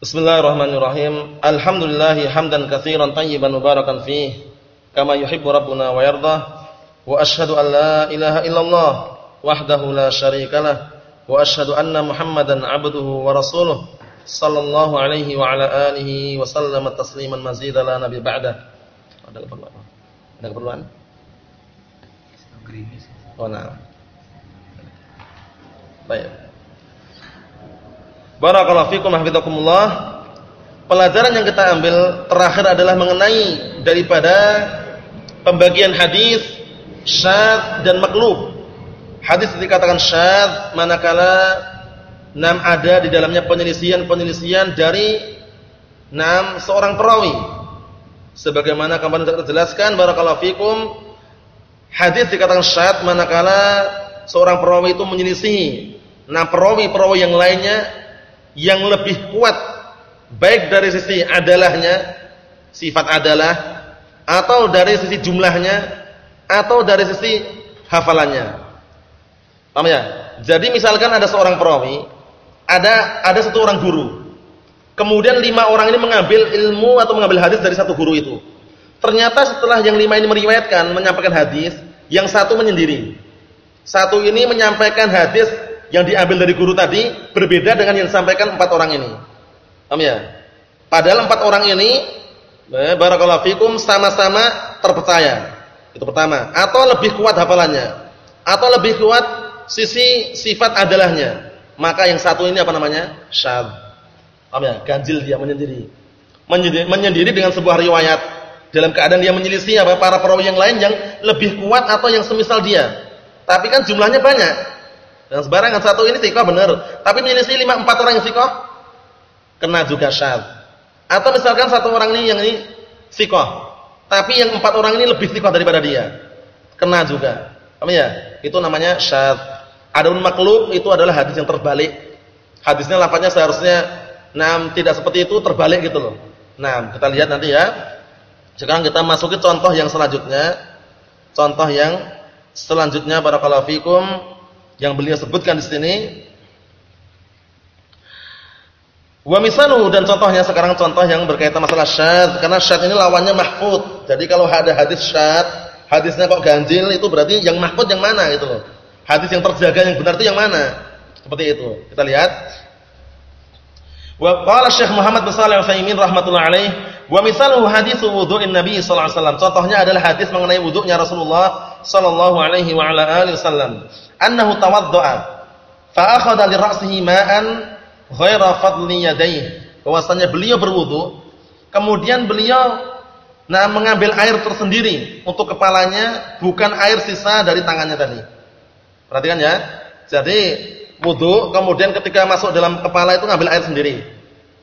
Bismillahirrahmanirrahim. Alhamdulillahi hamdan katsiran tayyiban mubarakan fih kama yuhibbu rabbuna wa yardah. Wa asyhadu an la ilaha illallah wahdahu la syarikalah wa asyhadu anna Muhammadan 'abduhu wa rasuluh sallallahu alaihi wa ala alihi wa sallama tasliman mazida la nabi ba'da. Ada keperluan? Ada keperluan? Oh, nah. Baik. Barakallahu fikum hafizakumullah. Pelajaran yang kita ambil terakhir adalah mengenai daripada pembagian hadis syad dan maklub. Hadis dikatakan syad manakala enam ada di dalamnya penyelisihan-penyelisihan dari enam seorang perawi. Sebagaimana kemarin sudah jelaskan barakallahu fikum hadis dikatakan syad manakala seorang perawi itu menyelisihi enam perawi-perawi yang lainnya yang lebih kuat baik dari sisi adalahnya sifat adalah atau dari sisi jumlahnya atau dari sisi hafalannya. Paham ya? Jadi misalkan ada seorang perawi ada ada satu orang guru. Kemudian lima orang ini mengambil ilmu atau mengambil hadis dari satu guru itu. Ternyata setelah yang lima ini meriwayatkan menyampaikan hadis yang satu menyendiri. Satu ini menyampaikan hadis yang diambil dari guru tadi berbeda dengan yang disampaikan empat orang ini. Paham ya? Padahal empat orang ini eh, barakallahu fikum sama-sama terpercaya. Itu pertama. Atau lebih kuat hafalannya. Atau lebih kuat sisi sifat adalahnya. Maka yang satu ini apa namanya? Syad. Paham ya? Ganjil dia menyendiri. Menyendiri, menyendiri dengan sebuah riwayat dalam keadaan dia menyelisih apa para perawi yang lain yang lebih kuat atau yang semisal dia. Tapi kan jumlahnya banyak. Sebarangan satu ini sikoh benar, tapi menyelisih lima empat orang yang sikoh kena juga syad. Atau misalkan satu orang ini yang ini sikoh, tapi yang empat orang ini lebih sikoh daripada dia, kena juga. Paham ya? Itu namanya syad. Adapun maklub itu adalah hadis yang terbalik. Hadisnya lafaznya seharusnya nam tidak seperti itu terbalik gitu loh. Nah, kita lihat nanti ya. Sekarang kita masuki contoh yang selanjutnya. Contoh yang selanjutnya barakallahu fikum yang beliau sebutkan di sini. Wa misaluhu dan contohnya sekarang contoh yang berkaitan masalah syad karena syad ini lawannya mahfud. Jadi kalau ada hadis syad, hadisnya kok ganjil itu berarti yang mahfud yang mana loh. Hadis yang terjaga yang benar itu yang mana? Seperti itu. Kita lihat. Wa qala Syekh Muhammad bin Shalih Al-Utsaimin rahimatullah alaih, wa misaluhu hadis wudu'in Nabi sallallahu alaihi wasallam. Contohnya adalah hadis mengenai wudunya Rasulullah sallallahu alaihi wa ala alihi wasallam. Annahu tawaddaa fa akhadha li ra'sihi ma'an ghaira fadli yadayhi. Bahwasanya beliau berwudu kemudian beliau nah mengambil air tersendiri untuk kepalanya bukan air sisa dari tangannya tadi. Perhatikan ya. Jadi wudu kemudian ketika masuk dalam kepala itu ngambil air sendiri.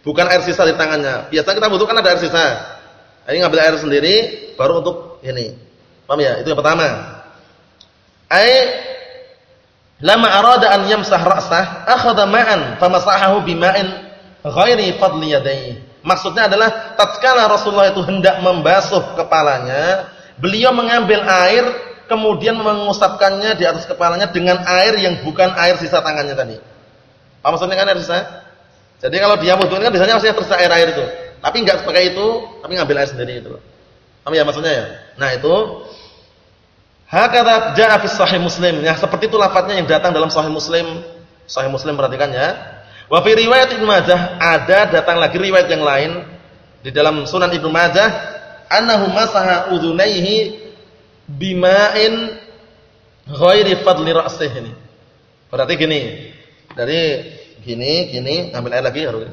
Bukan air sisa dari tangannya. Biasanya kita wudu kan ada air sisa. Ini ngambil air sendiri baru untuk ini. Paham ya? Itu yang pertama. Ai Lama arada an yamsah ra'sah, akhadha ma'an famasahahu bima'in ghairi fadli yadayhi. Maksudnya adalah tatkala Rasulullah itu hendak membasuh kepalanya, beliau mengambil air kemudian mengusapkannya di atas kepalanya dengan air yang bukan air sisa tangannya tadi. Apa maksudnya kan air sisa? Jadi kalau dia wudu kan biasanya maksudnya tersisa air-air itu. Tapi enggak sebagai itu, tapi ngambil air sendiri itu. Apa ya maksudnya ya? Nah, itu Hakata jaa fi sahih Muslim. Ya, seperti itu lafadznya yang datang dalam sahih Muslim. Sahih Muslim perhatikan ya. Wa riwayat Ibnu Majah ada datang lagi riwayat yang lain di dalam Sunan Ibnu Majah annahu masaha udhunaihi bima'in ghairi fadli ra'sih ini. Berarti gini. Dari gini, gini, ambil air lagi harus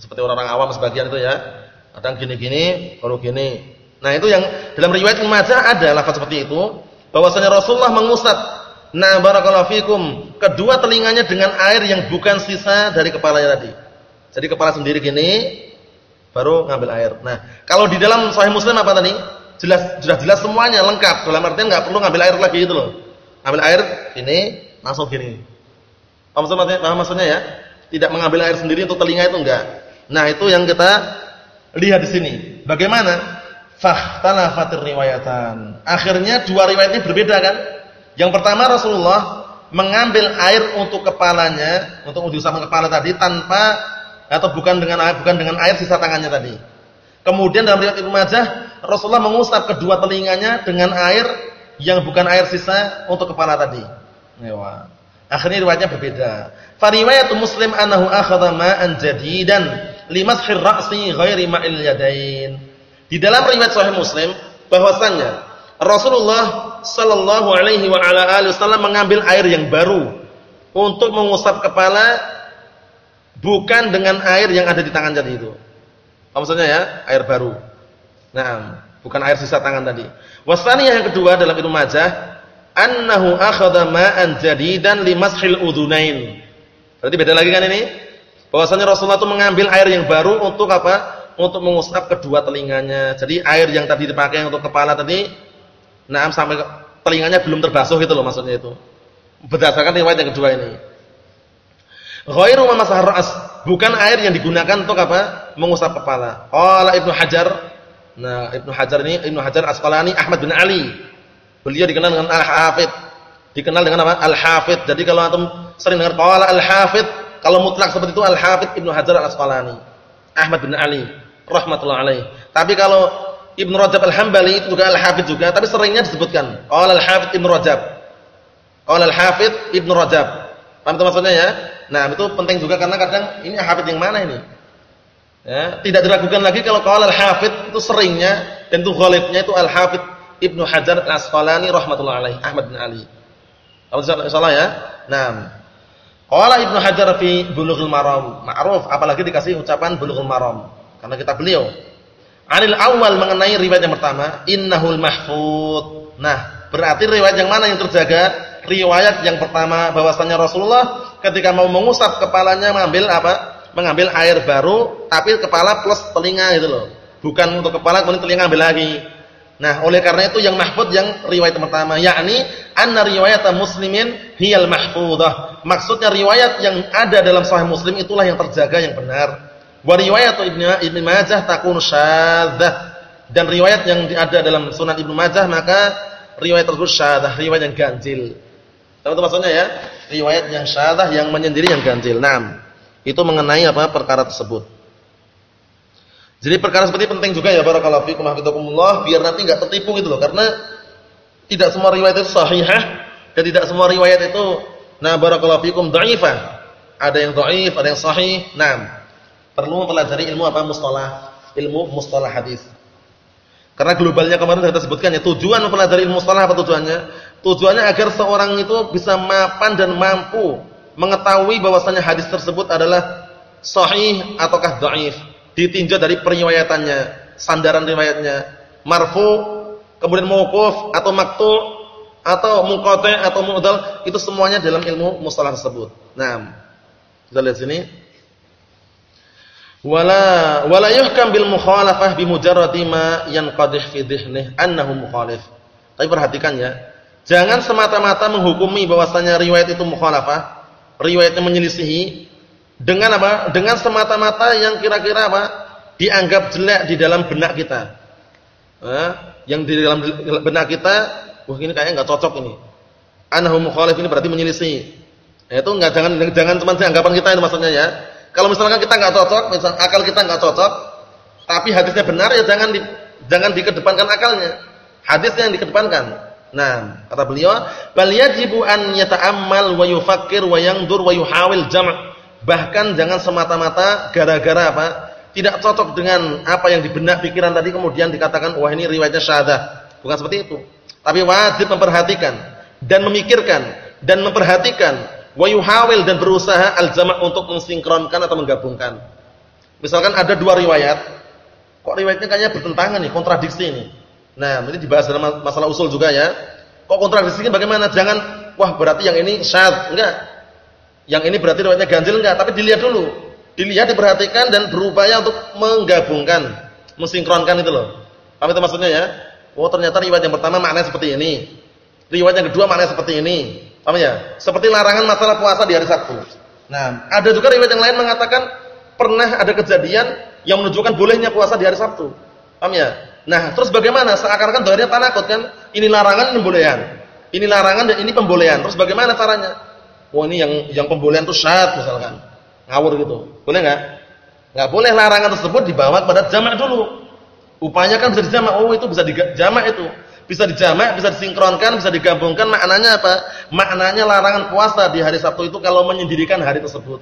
seperti orang-orang awam sebagian itu ya. Kadang gini-gini, baru gini. Nah, itu yang dalam riwayat Ibnu Majah ada lafaz seperti itu bahwasanya Rasulullah mengusap nah barakallahu fikum kedua telinganya dengan air yang bukan sisa dari kepalanya tadi. Jadi kepala sendiri gini baru ngambil air. Nah, kalau di dalam Sahih Muslim apa tadi? Jelas sudah jelas semuanya lengkap. Dalam artian enggak perlu ngambil air lagi itu loh. Ngambil air ini langsung gini. Paham maksudnya? Paham maksudnya ya? Tidak mengambil air sendiri untuk telinga itu enggak. Nah, itu yang kita lihat di sini. Bagaimana? fahtalafatir riwayatan. Akhirnya dua riwayat ini berbeda kan? Yang pertama Rasulullah mengambil air untuk kepalanya, untuk diusapkan kepala tadi tanpa atau bukan dengan air, bukan dengan air sisa tangannya tadi. Kemudian dalam riwayat Ibnu Majah, Rasulullah mengusap kedua telinganya dengan air yang bukan air sisa untuk kepala tadi. Ewa. Akhirnya riwayatnya berbeda. Fariwayatu Muslim annahu akhadha ma'an jadidan limashir ra'si ghairi ma'il yadain. Di dalam riwayat Sahih Muslim bahwasannya Rasulullah sallallahu alaihi wa ala alihi wasallam mengambil air yang baru untuk mengusap kepala bukan dengan air yang ada di tangan tadi itu. Apa maksudnya ya? Air baru. Nah, bukan air sisa tangan tadi. Wasaniyah yang kedua dalam Ibnu Majah, annahu akhadha ma'an jadidan limashil udhunain. Berarti beda lagi kan ini? Bahwasanya Rasulullah itu mengambil air yang baru untuk apa? Untuk mengusap kedua telinganya. Jadi air yang tadi dipakai untuk kepala tadi, nah sampai telinganya belum terbasuh gitu loh maksudnya itu. Berdasarkan riwayat yang kedua ini. Ghairu ra's, bukan air yang digunakan untuk apa? Mengusap kepala. Qala Ibnu Hajar. Nah, Ibnu Hajar ini Ibnu Hajar Asqalani Ahmad bin Ali. Beliau dikenal dengan Al-Hafidz. Dikenal dengan apa? Al-Hafidz. Jadi kalau antum sering dengar qala Al-Hafidz, kalau mutlak seperti itu Al-Hafidz Ibnu Hajar Al-Asqalani. Ahmad bin Ali rahimatullah alaih. Tapi kalau Ibnu Rajab Al-Hambali itu juga Al-Hafidz juga, tapi seringnya disebutkan qala Al-Hafidz Ibnu Rajab. Qala Al-Hafidz Ibnu Rajab. Paham maksudnya ya? Nah, itu penting juga karena kadang ini hafid yang mana ini? Ya, tidak diragukan lagi kalau qala al-hafid itu seringnya dan itu ghalibnya itu al-hafid Ibnu Hajar Al-Asqalani rahimatullah alaih, Ahmad bin Ali. Kalau salah ya? Nah, qala Ibnu Hajar fi Bulughul Maram, ma'ruf apalagi dikasih ucapan Bulughul Maram karena kita beliau. Anil awal mengenai riwayat yang pertama, innahul mahfud. Nah, berarti riwayat yang mana yang terjaga? riwayat yang pertama bahwasanya Rasulullah ketika mau mengusap kepalanya mengambil apa? Mengambil air baru tapi kepala plus telinga gitu loh. Bukan untuk kepala kemudian telinga ambil lagi. Nah, oleh karena itu yang mahfud yang riwayat pertama yakni anna riwayat muslimin hiyal mahfudah. Maksudnya riwayat yang ada dalam sahih Muslim itulah yang terjaga yang benar. Wa riwayat Ibnu Ibnu Majah takun syadzah. Dan riwayat yang ada dalam Sunan Ibnu Majah maka riwayat tersebut syadzah, riwayat yang ganjil. Tahu itu maksudnya ya? Riwayat yang syadah yang menyendiri yang ganjil. Naam. Itu mengenai apa perkara tersebut. Jadi perkara seperti penting juga ya barakallahu fikum hafizakumullah biar nanti enggak tertipu gitu loh karena tidak semua riwayat itu sahihah dan tidak semua riwayat itu nah barakallahu fikum dhaifah. Ada yang dhaif, ada yang sahih. Naam. Perlu mempelajari ilmu apa mustalah, ilmu mustalah hadis. Karena globalnya kemarin sudah kita sebutkan ya tujuan mempelajari ilmu mustalah apa tujuannya? Tujuannya agar seorang itu bisa mapan dan mampu mengetahui bahwasanya hadis tersebut adalah sahih ataukah dhaif, ditinjau dari periwayatannya, sandaran riwayatnya, marfu, kemudian mauquf atau maktu atau munqati atau mu'dal, itu semuanya dalam ilmu mustalah tersebut. Nah, kita lihat sini. Wala wala yuhkam bil mukhalafah bi mujarradi ma yanqadih fi dhihnihi annahu mukhalif. Tapi perhatikan ya, Jangan semata-mata menghukumi bahwasanya riwayat itu mukhalafah, riwayatnya menyelisihi dengan apa? Dengan semata-mata yang kira-kira apa? dianggap jelek di dalam benak kita. Eh, yang di dalam benak kita, wah ini kayaknya enggak cocok ini. Anahu mukhalif ini berarti menyelisih. Ya, itu enggak jangan jangan cuma anggapan kita itu maksudnya ya. Kalau misalkan kita enggak cocok, misal akal kita enggak cocok, tapi hadisnya benar ya jangan di, jangan dikedepankan akalnya. Hadisnya yang dikedepankan. Nah, kata beliau, bal yajibu an yata'ammal wa yufakkir wa yangdur wa yuhawil jam'. Bahkan jangan semata-mata gara-gara apa? Tidak cocok dengan apa yang di benak pikiran tadi kemudian dikatakan wah ini riwayatnya syahadah. Bukan seperti itu. Tapi wajib memperhatikan dan memikirkan dan memperhatikan wa yuhawil dan berusaha al-jam' untuk mensinkronkan atau menggabungkan. Misalkan ada dua riwayat, kok riwayatnya kayaknya bertentangan nih, kontradiksi nih. Nah, ini dibahas dalam masalah usul juga ya. Kok kontradiksi bagaimana? Jangan wah berarti yang ini syad, enggak. Yang ini berarti riwayatnya ganjil enggak, tapi dilihat dulu. Dilihat, diperhatikan dan berupaya untuk menggabungkan, mensinkronkan itu loh. Paham itu maksudnya ya? Oh, ternyata riwayat yang pertama maknanya seperti ini. Riwayat yang kedua maknanya seperti ini. Paham ya? Seperti larangan masalah puasa di hari Sabtu. Nah, ada juga riwayat yang lain mengatakan pernah ada kejadian yang menunjukkan bolehnya puasa di hari Sabtu. Paham ya? Nah, terus bagaimana? Seakan-akan doanya tanakut kan? Ini larangan, pembolehan. Ini larangan dan ini pembolehan. Terus bagaimana caranya? Oh, ini yang yang pembolehan itu syad misalkan. Ngawur gitu. Boleh enggak? Enggak boleh larangan tersebut dibawa kepada jamak dulu. Upaya kan bisa dijamak. Oh, itu bisa dijamak itu. Bisa dijamak, bisa disinkronkan, bisa digabungkan. Maknanya apa? Maknanya larangan puasa di hari Sabtu itu kalau menyendirikan hari tersebut.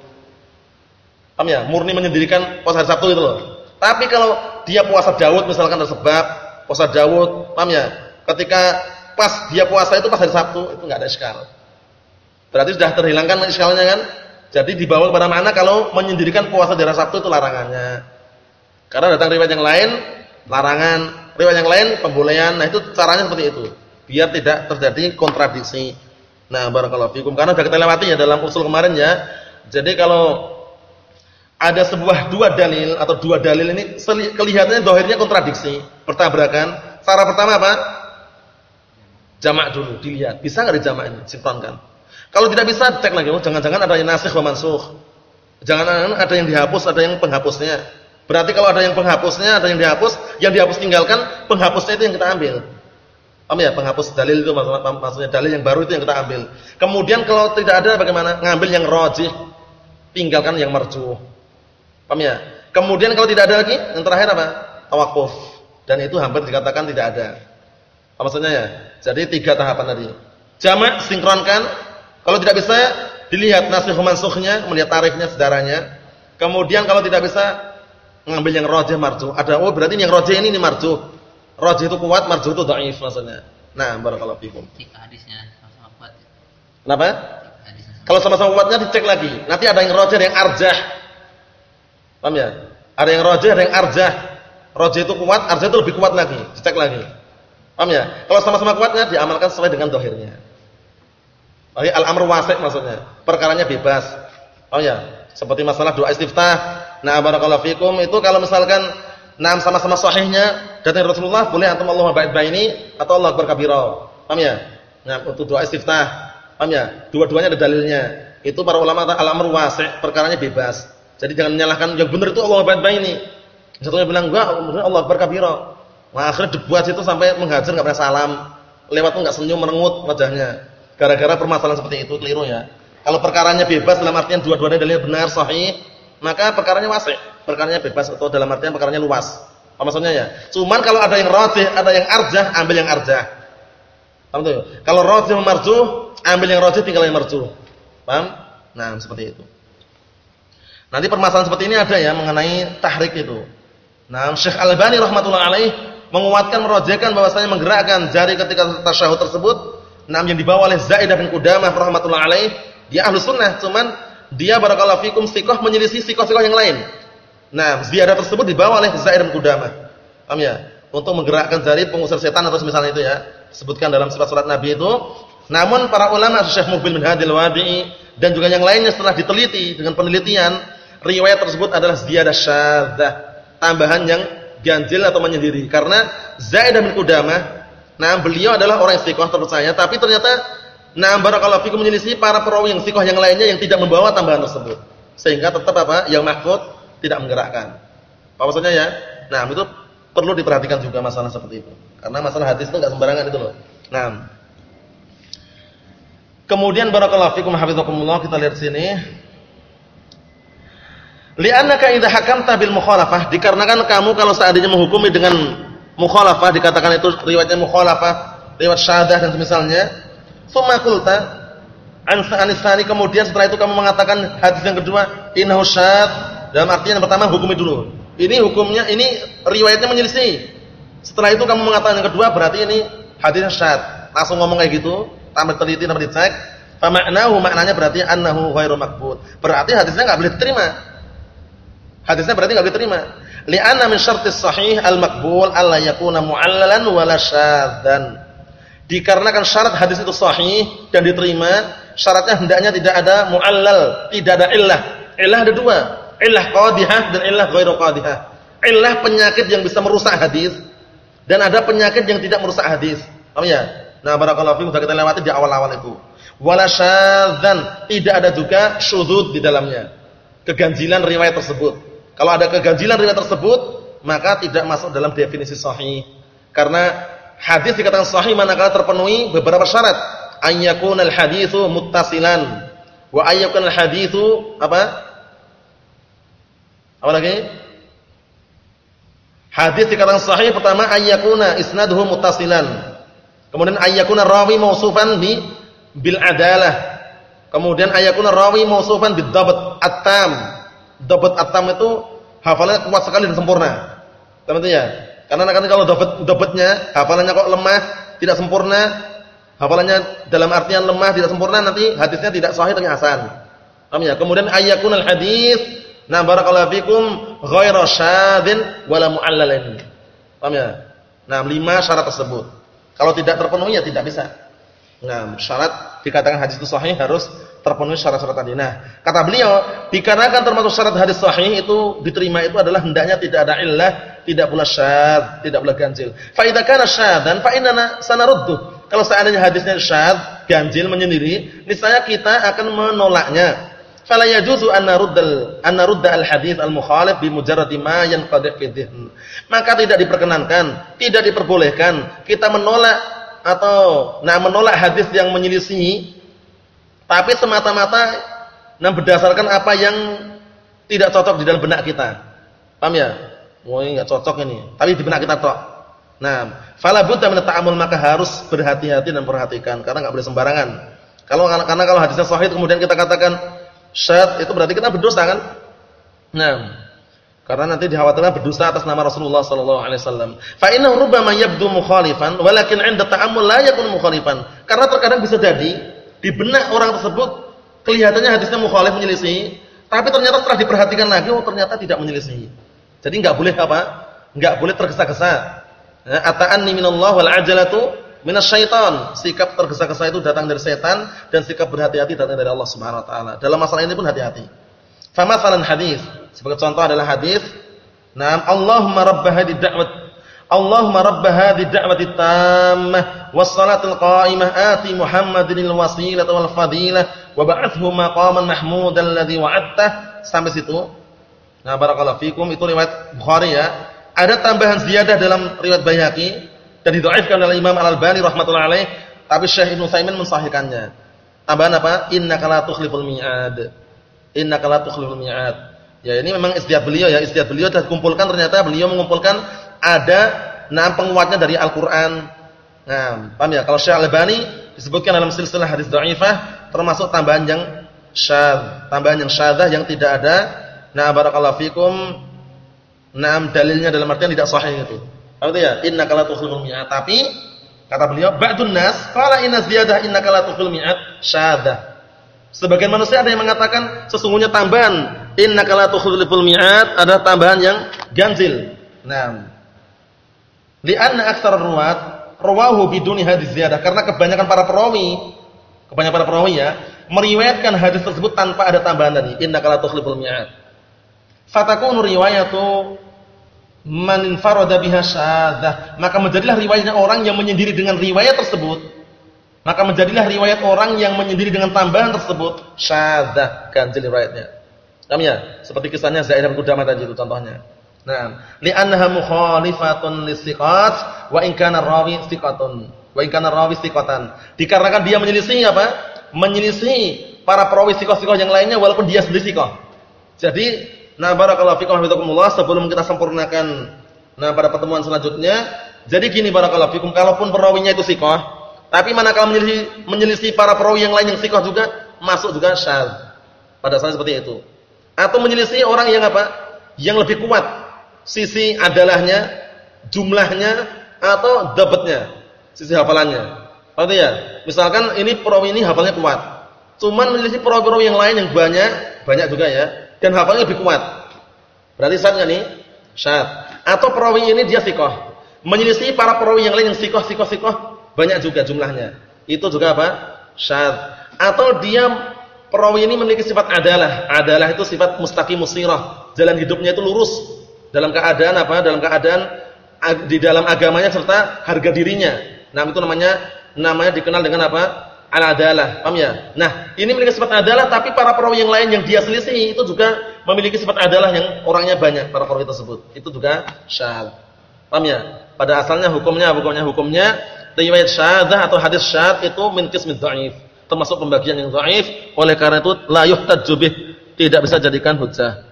Paham ya? Murni menyendirikan puasa hari Sabtu itu loh. Tapi kalau dia puasa Daud misalkan tersebab puasa Daud, paham ya? Ketika pas dia puasa itu pas hari Sabtu, itu enggak ada iskal. Berarti sudah terhilangkan iskalnya kan? Jadi dibawa kepada mana kalau menyendirikan puasa di hari Sabtu itu larangannya. Karena datang riwayat yang lain larangan, riwayat yang lain pembolehan. Nah, itu caranya seperti itu. Biar tidak terjadi kontradiksi. Nah, barakallahu fikum. Karena sudah kita lewati ya dalam usul kemarin ya. Jadi kalau ada sebuah dua dalil atau dua dalil ini kelihatannya dohirnya kontradiksi, bertabrakan. Cara pertama apa? Jamak dulu, dilihat. Bisa nggak dijamak ini? Sinkronkan. Kalau tidak bisa, cek lagi. Oh, jangan-jangan ada yang nasikh wa. Jangan-jangan ada yang dihapus, ada yang penghapusnya. Berarti kalau ada yang penghapusnya, ada yang dihapus, yang dihapus tinggalkan, penghapusnya itu yang kita ambil. Paham ya? Penghapus dalil itu maksudnya, maksudnya dalil yang baru itu yang kita ambil. Kemudian kalau tidak ada bagaimana? Ngambil yang rojih, tinggalkan yang marjuh. Paham ya? Kemudian kalau tidak ada lagi, yang terakhir apa? Tawakuf. Dan itu hampir dikatakan tidak ada. Apa maksudnya ya? Jadi tiga tahapan tadi. Jamak sinkronkan. Kalau tidak bisa, dilihat nasih mansukhnya, melihat tarifnya, sedaranya. Kemudian kalau tidak bisa, ngambil yang rojih marjuh. Ada oh berarti yang rojih ini ini marjuh. Rojih itu kuat, marjuh itu dhaif maksudnya. Nah, barakallahu fikum. Jika hadisnya sama-sama kuat. Kenapa? Kalau sama-sama kuatnya dicek lagi. Nanti ada yang rojih, ada yang arjah. Paham ya? Ada yang rojih, ada yang arjah. Rojih itu kuat, arjah itu lebih kuat lagi. Dicek lagi. Paham ya? Kalau sama-sama kuatnya diamalkan sesuai dengan dohirnya. Al-amr wasi' maksudnya. Perkaranya bebas. Paham ya? Seperti masalah doa istiftah. Nah, barakallahu fikum itu kalau misalkan enam sama-sama sahihnya datang Rasulullah boleh antum Allah ba'id baini atau Allah akbar kabira. Paham ya? Nah, untuk doa istiftah. Paham ya? Dua-duanya ada dalilnya. Itu para ulama al-amru wasi', perkaranya bebas. Jadi jangan menyalahkan yang benar itu Allah ba'id baini. Satunya bilang enggak, Allah akbar kabira. Nah, akhirnya itu sampai menghajar enggak pernah salam. Lewat tuh enggak senyum merengut wajahnya. Gara-gara permasalahan seperti itu keliru ya. Kalau perkaranya bebas dalam artian dua-duanya dalilnya benar sahih, maka perkaranya wasi', perkaranya bebas atau dalam artian perkaranya luas. Apa maksudnya ya? Cuman kalau ada yang rajih, ada yang arjah, ambil yang arjah. Paham tuh? Kalau rajih marjuh, ambil yang rajih tinggal yang marjuh. Paham? Nah, seperti itu. Nanti permasalahan seperti ini ada ya mengenai tahrik itu. Nah, Syekh Al-Albani rahmatullah alaih menguatkan merojehkan bahwasanya menggerakkan jari ketika tasyahud tersebut, nah yang dibawa oleh Zaidah bin Qudamah rahmatullah alaih dia ahlu sunnah, cuman dia barakallahu fikum sikoh menyelisih sikoh-sikoh yang lain. Nah, ziyadah tersebut dibawa oleh Zaid bin Qudamah. Paham ya? Untuk menggerakkan jari pengusir setan atau misalnya itu ya. Sebutkan dalam sifat surat Nabi itu. Namun para ulama Syekh Mubil bin Hadil Wadi'i dan juga yang lainnya setelah diteliti dengan penelitian, riwayat tersebut adalah ziyadah syadzah, tambahan yang ganjil atau menyendiri. Karena Zaid bin Qudamah, nah beliau adalah orang istiqomah terpercaya, tapi ternyata Nah, barakallahu fikum menyelisih para perawi yang sikoh yang lainnya yang tidak membawa tambahan tersebut. Sehingga tetap apa? Yang mahfud tidak menggerakkan. Apa maksudnya ya? Nah, itu perlu diperhatikan juga masalah seperti itu. Karena masalah hadis itu enggak sembarangan itu loh. Nah. Kemudian barakallahu fikum hafizakumullah kita lihat sini. Li'annaka idza hakamta bil mukhalafah dikarenakan kamu kalau seandainya menghukumi dengan mukhalafah dikatakan itu riwayatnya mukhalafah, riwayat syahadah dan semisalnya Tsumma qulta an anisani kemudian setelah itu kamu mengatakan hadis yang kedua innahu syad dalam artian yang pertama hukumi dulu. Ini hukumnya ini riwayatnya menyelisih. Setelah itu kamu mengatakan yang kedua berarti ini hadisnya syad. Langsung ngomong kayak gitu, tanpa teliti tanpa dicek. Fa ma'nahu maknanya berarti annahu ghairu maqbul. Berarti hadisnya enggak boleh diterima. Hadisnya berarti enggak boleh diterima. Li'anna min syartis sahih al-maqbul alla yakuna mu'allalan wala syadzan. Dikarenakan syarat hadis itu sahih dan diterima, syaratnya hendaknya tidak ada muallal, tidak ada illah. Illah ada dua, illah qadhihah dan illah ghairu qadhihah. Illah penyakit yang bisa merusak hadis dan ada penyakit yang tidak merusak hadis. Paham ya? Nah, barakallahu fiikum sudah kita lewati di awal-awal itu. Wala syadzan, tidak ada juga syudzud di dalamnya. Keganjilan riwayat tersebut. Kalau ada keganjilan riwayat tersebut, maka tidak masuk dalam definisi sahih. Karena hadis dikatakan sahih manakala terpenuhi beberapa syarat. An yakunal haditsu muttasilan wa an yakunal haditsu apa? Apa lagi? Hadis dikatakan sahih pertama ayyakuna isnaduhu muttasilan. Kemudian ayyakuna rawi mausufan bi bil adalah. Kemudian ayyakuna rawi mausufan bid dabt at-tam. Dabt at-tam itu hafalannya kuat sekali dan sempurna. Teman-teman ya. Karena nanti kalau dabt dabtnya hafalannya kok lemah, tidak sempurna, hafalannya dalam artian lemah, tidak sempurna nanti hadisnya tidak sahih dan hasan. Paham ya? Kemudian ayyakunal hadis Nah, barakallahu fikum ghairu syadzin wala mu'allalin. Paham ya? Nah, lima syarat tersebut. Kalau tidak terpenuhi ya tidak bisa. Nah, syarat dikatakan hadis itu sahih harus terpenuhi syarat-syarat tadi. Nah, kata beliau, dikarenakan termasuk syarat hadis sahih itu diterima itu adalah hendaknya tidak ada illah, tidak pula syadz, tidak pula ganjil. Fa idza kana syadzan fa inna sanaruddu. Kalau seandainya hadisnya syadz, ganjil menyendiri, niscaya kita akan menolaknya fala yajuzu an naruddal an narudda al hadits al mukhalif bi mujarrad ma yanqadi fi dhihn. Maka tidak diperkenankan, tidak diperbolehkan kita menolak atau nah menolak hadis yang menyelisihi tapi semata-mata nah berdasarkan apa yang tidak cocok di dalam benak kita. Paham ya? Oh, ini enggak cocok ini. Tapi di benak kita tok. Nah, fala budda min ta'amul maka harus berhati-hati dan perhatikan karena enggak boleh sembarangan. Kalau karena kalau hadisnya sahih kemudian kita katakan syad itu berarti kita berdosa kan? Nah, karena nanti dikhawatirkan berdosa atas nama Rasulullah sallallahu alaihi wasallam. Fa innahu rubbama yabdu mukhalifan walakin 'inda ta'ammul la yakun mukhalifan. Karena terkadang bisa jadi di benak orang tersebut kelihatannya hadisnya mukhalif menyelisih, tapi ternyata setelah diperhatikan lagi oh ternyata tidak menyelisih. Jadi enggak boleh apa? Enggak boleh tergesa-gesa. Ya, Ata'anni minallah wal ajalatu minasyaiton. Sikap tergesa-gesa itu datang dari setan dan sikap berhati-hati datang dari Allah Subhanahu wa taala. Dalam masalah ini pun hati-hati. Famasalan hadis, sebagai contoh adalah hadis, "Naam Allahumma rabb hadhihi da'wat Allahumma rabb hadhihi da'wati tammah was salatul qa'imah ati Muhammadinil wasilata wal fadilah wa ba'athhu maqaman mahmudan alladhi wa'adtah." Sampai situ. Nah, barakallahu fikum itu riwayat Bukhari ya. Ada tambahan ziyadah dalam riwayat Baihaqi dan didhaifkan oleh Imam Al-Albani rahimatullah alaih, tapi Syekh Ibnu Utsaimin mensahihkannya. Tambahan apa? Innaka la tukhliful mi'ad. Innaka la tukhliful mi'ad. Ya ini memang istiad beliau ya, istiad beliau dan kumpulkan ternyata beliau mengumpulkan ada enam penguatnya dari Al-Qur'an. Nah, paham ya? Kalau Syekh Al-Albani disebutkan dalam silsilah hadis dhaifah termasuk tambahan yang syadz, tambahan yang syadzah yang tidak ada. Nah, barakallahu fikum. Naam dalilnya dalam artian tidak sahih itu. Apa itu ya? Innaka la mi'at. Tapi kata beliau, ba'dun nas qala inna ziyadah innaka la tukhliful mi'at syaddah. Sebagian manusia ada yang mengatakan sesungguhnya tambahan innaka la tukhliful mi'at ada tambahan yang ganjil. Nah, li'anna aktsar ruwat rawahu biduni hadis ziyadah. Karena kebanyakan para perawi kebanyakan para perawi ya meriwayatkan hadis tersebut tanpa ada tambahan tadi. Innaka la tukhliful mi'at. Fatakunu riwayatu man infarada biha syadzah maka menjadilah riwayatnya orang yang menyendiri dengan riwayat tersebut. Maka menjadilah riwayat orang yang menyendiri dengan tambahan tersebut syadzah ganjil riwayatnya. Paham ya? Seperti kisahnya Zaid bin Qudamah tadi itu contohnya nah li'annaha mukhalifatun lisiqat wa in kana rawi siqatun wa in kana rawi siqatan dikarenakan dia menyelisih apa menyelisih para perawi siqah-siqah yang lainnya walaupun dia sendiri siqah jadi Nah, barakallahu fikum hafizakumullah sebelum kita sempurnakan nah pada pertemuan selanjutnya. Jadi gini barakallahu fikum kalaupun perawinya itu sikoh, tapi manakala menyelisih, menyelisih para perawi yang lain yang sikoh juga masuk juga syadz. Pada saat seperti itu. Atau menyelisih orang yang apa? Yang lebih kuat sisi adalahnya, jumlahnya atau dapatnya, sisi hafalannya. Paham ya? Misalkan ini perawi ini hafalnya kuat. Cuman menyelisih perawi-perawi yang lain yang banyak, banyak juga ya dan hafalnya lebih kuat. Berarti sah enggak nih? Syad. Atau perawi ini dia sikoh. Menyelisih para perawi yang lain yang sikoh, sikoh, sikoh. Banyak juga jumlahnya. Itu juga apa? Syad. Atau dia perawi ini memiliki sifat adalah. Adalah itu sifat mustaqim musirah. Jalan hidupnya itu lurus. Dalam keadaan apa? Dalam keadaan di dalam agamanya serta harga dirinya. Nah itu namanya namanya dikenal dengan apa? al-adalah. Paham ya? Nah, ini memiliki sifat adalah tapi para perawi yang lain yang dia selisih itu juga memiliki sifat adalah yang orangnya banyak para perawi tersebut. Itu juga syadz. Paham ya? Pada asalnya hukumnya hukumnya hukumnya riwayat syadzah atau hadis syadz itu min qismi dhaif, termasuk pembagian yang dhaif. Oleh karena itu la yuhtajju bih, tidak bisa jadikan hujjah.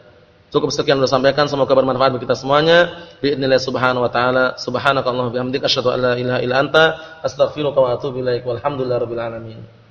Cukup sekian sudah sampaikan semoga bermanfaat bagi kita semuanya. Bismillah subhanahu wa taala. Subhanakallahumma bihamdika asyhadu an la ilaha illa anta astaghfiruka wa atubu ilaik. Walhamdulillahirabbil alamin.